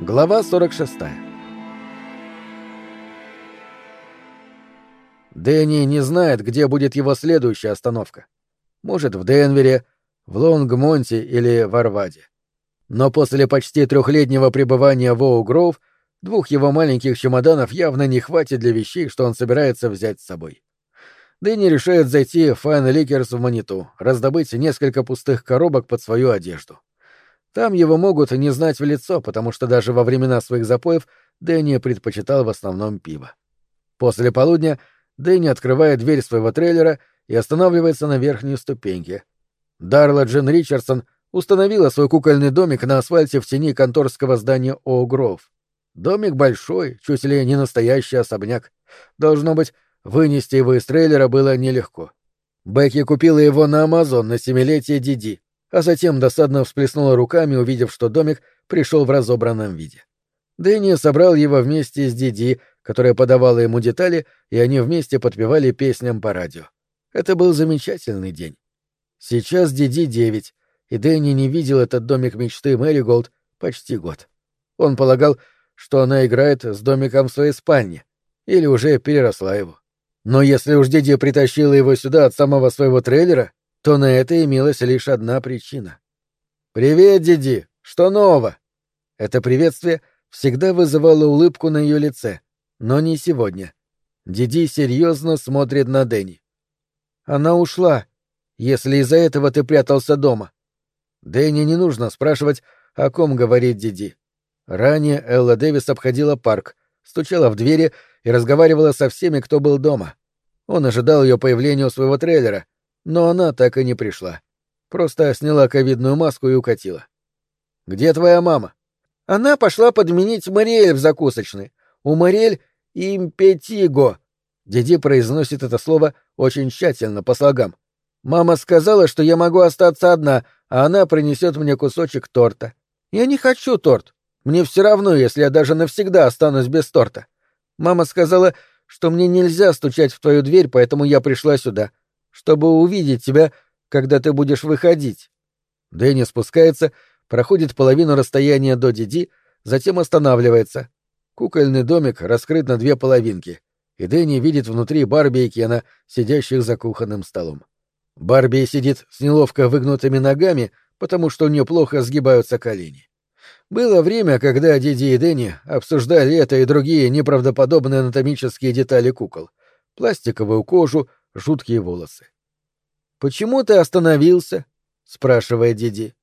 Глава 46 Дэнни не знает, где будет его следующая остановка. Может, в Денвере, в Лонгмонте или в Арваде. Но после почти трехлетнего пребывания в Оу-Гроув двух его маленьких чемоданов явно не хватит для вещей, что он собирается взять с собой. Дэнни решает зайти в Fine Liquors в Маниту, раздобыть несколько пустых коробок под свою одежду. Там его могут не знать в лицо, потому что даже во времена своих запоев Дэнни предпочитал в основном пиво. После полудня Дэнни открывает дверь своего трейлера и останавливается на верхней ступеньке. Дарла Джин Ричардсон установила свой кукольный домик на асфальте в тени конторского здания О'Гров. Домик большой, чуть ли не настоящий особняк. Должно быть, Вынести его из трейлера было нелегко. Бекки купила его на Амазон на семилетие Диди, а затем досадно всплеснула руками, увидев, что домик пришел в разобранном виде. Дэнни собрал его вместе с Диди, которая подавала ему детали, и они вместе подпевали песням по радио. Это был замечательный день. Сейчас Диди девять, и Дэнни не видел этот домик мечты Мэри Голд почти год. Он полагал, что она играет с домиком в своей спальне, или уже переросла его. Но если уж Диди притащила его сюда от самого своего трейлера, то на это имелась лишь одна причина. «Привет, Диди! Что нового?» Это приветствие всегда вызывало улыбку на ее лице, но не сегодня. Диди серьезно смотрит на Дэнни. «Она ушла, если из-за этого ты прятался дома». Дэнни не нужно спрашивать, о ком говорит Диди. Ранее Элла Дэвис обходила парк, стучала в двери и разговаривала со всеми, кто был дома. Он ожидал ее появления у своего трейлера, но она так и не пришла. Просто сняла ковидную маску и укатила. «Где твоя мама?» «Она пошла подменить Мариэль в закусочной. У Мариэль импетиго». Диди произносит это слово очень тщательно, по слогам. «Мама сказала, что я могу остаться одна, а она принесет мне кусочек торта. Я не хочу торт. Мне все равно, если я даже навсегда останусь без торта. Мама сказала, что мне нельзя стучать в твою дверь, поэтому я пришла сюда, чтобы увидеть тебя, когда ты будешь выходить. Дэнни спускается, проходит половину расстояния до Диди, затем останавливается. Кукольный домик раскрыт на две половинки, и Дэнни видит внутри Барби и Кена, сидящих за кухонным столом. Барби сидит с неловко выгнутыми ногами, потому что у нее плохо сгибаются колени. Было время, когда Диди и Дэнни обсуждали это и другие неправдоподобные анатомические детали кукол. Пластиковую кожу, жуткие волосы. «Почему ты остановился?» — спрашивает Диди.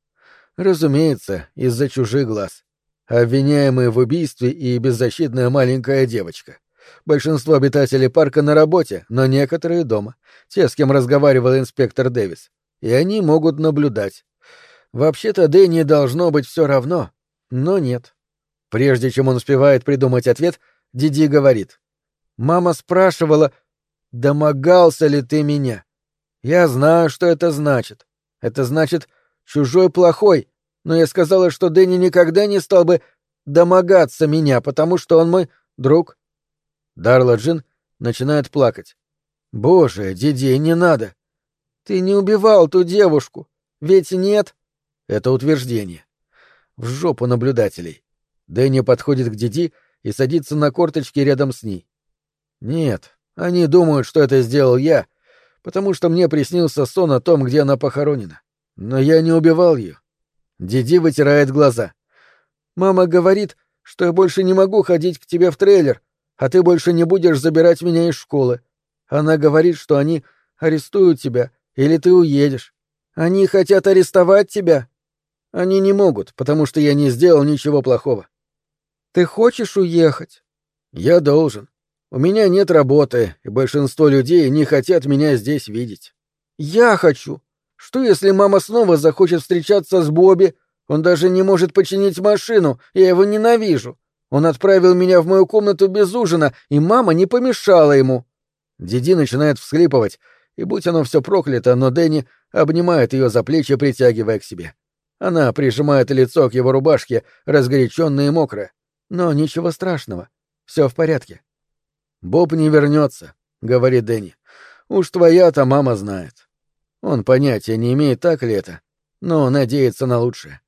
Разумеется, из-за чужих глаз. Обвиняемые в убийстве и беззащитная маленькая девочка. Большинство обитателей парка на работе, но некоторые дома. Те, с кем разговаривал инспектор Дэвис. И они могут наблюдать. Вообще-то Дэнни должно быть все равно, но нет. Прежде чем он успевает придумать ответ, Диди говорит. «Мама спрашивала, домогался ли ты меня? Я знаю, что это значит. Это значит «чужой плохой», но я сказала, что Дэнни никогда не стал бы домогаться меня, потому что он мой друг». Дарла Джин начинает плакать. «Боже, Диди, не надо! Ты не убивал ту девушку, ведь нет?» Это утверждение в жопу наблюдателей. Дэнни подходит к Диди и садится на корточки рядом с ней. Нет, они думают, что это сделал я, потому что мне приснился сон о том, где она похоронена. Но я не убивал ее. Диди вытирает глаза. Мама говорит, что я больше не могу ходить к тебе в трейлер, а ты больше не будешь забирать меня из школы. Она говорит, что они арестуют тебя, или ты уедешь. Они хотят арестовать тебя. Они не могут, потому что я не сделал ничего плохого. Ты хочешь уехать? Я должен. У меня нет работы, и большинство людей не хотят меня здесь видеть. Я хочу. Что если мама снова захочет встречаться с Бобби? Он даже не может починить машину, я его ненавижу. Он отправил меня в мою комнату без ужина, и мама не помешала ему. Диди начинает всхлипывать, и будь оно все проклято, но Дэнни обнимает ее за плечи, притягивая к себе. Она прижимает лицо к его рубашке, разгоряченное и мокрое. Но ничего страшного. Все в порядке. Боб не вернется, говорит Дэнни. Уж твоя-то мама знает. Он понятия не имеет, так ли это, но надеется на лучшее.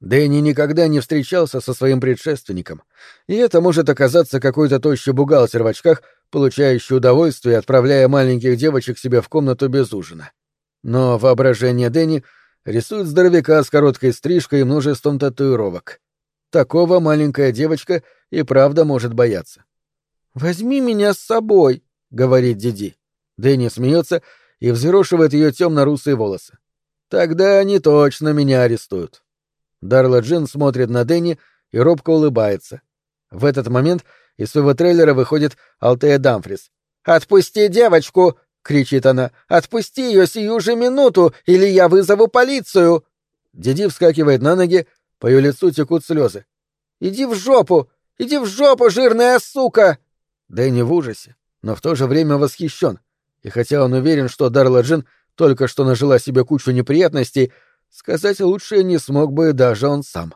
Дэнни никогда не встречался со своим предшественником, и это может оказаться какой-то тощий бухгалтер в очках, получающий удовольствие, отправляя маленьких девочек себе в комнату без ужина. Но воображение Дэнни рисует здоровяка с короткой стрижкой и множеством татуировок. Такого маленькая девочка и правда может бояться. «Возьми меня с собой», — говорит Диди. Дэнни смеется и взъерошивает ее темно-русые волосы. «Тогда они точно меня арестуют». Дарла Джин смотрит на Дэнни и робко улыбается. В этот момент из своего трейлера выходит Алтея Дамфрис. «Отпусти девочку!» — кричит она. «Отпусти ее сию же минуту, или я вызову полицию!» Диди вскакивает на ноги, по ее лицу текут слезы. «Иди в жопу! Иди в жопу, жирная сука!» Дэнни в ужасе, но в то же время восхищен. И хотя он уверен, что Дарла Джин только что нажила себе кучу неприятностей, Сказать лучше не смог бы даже он сам.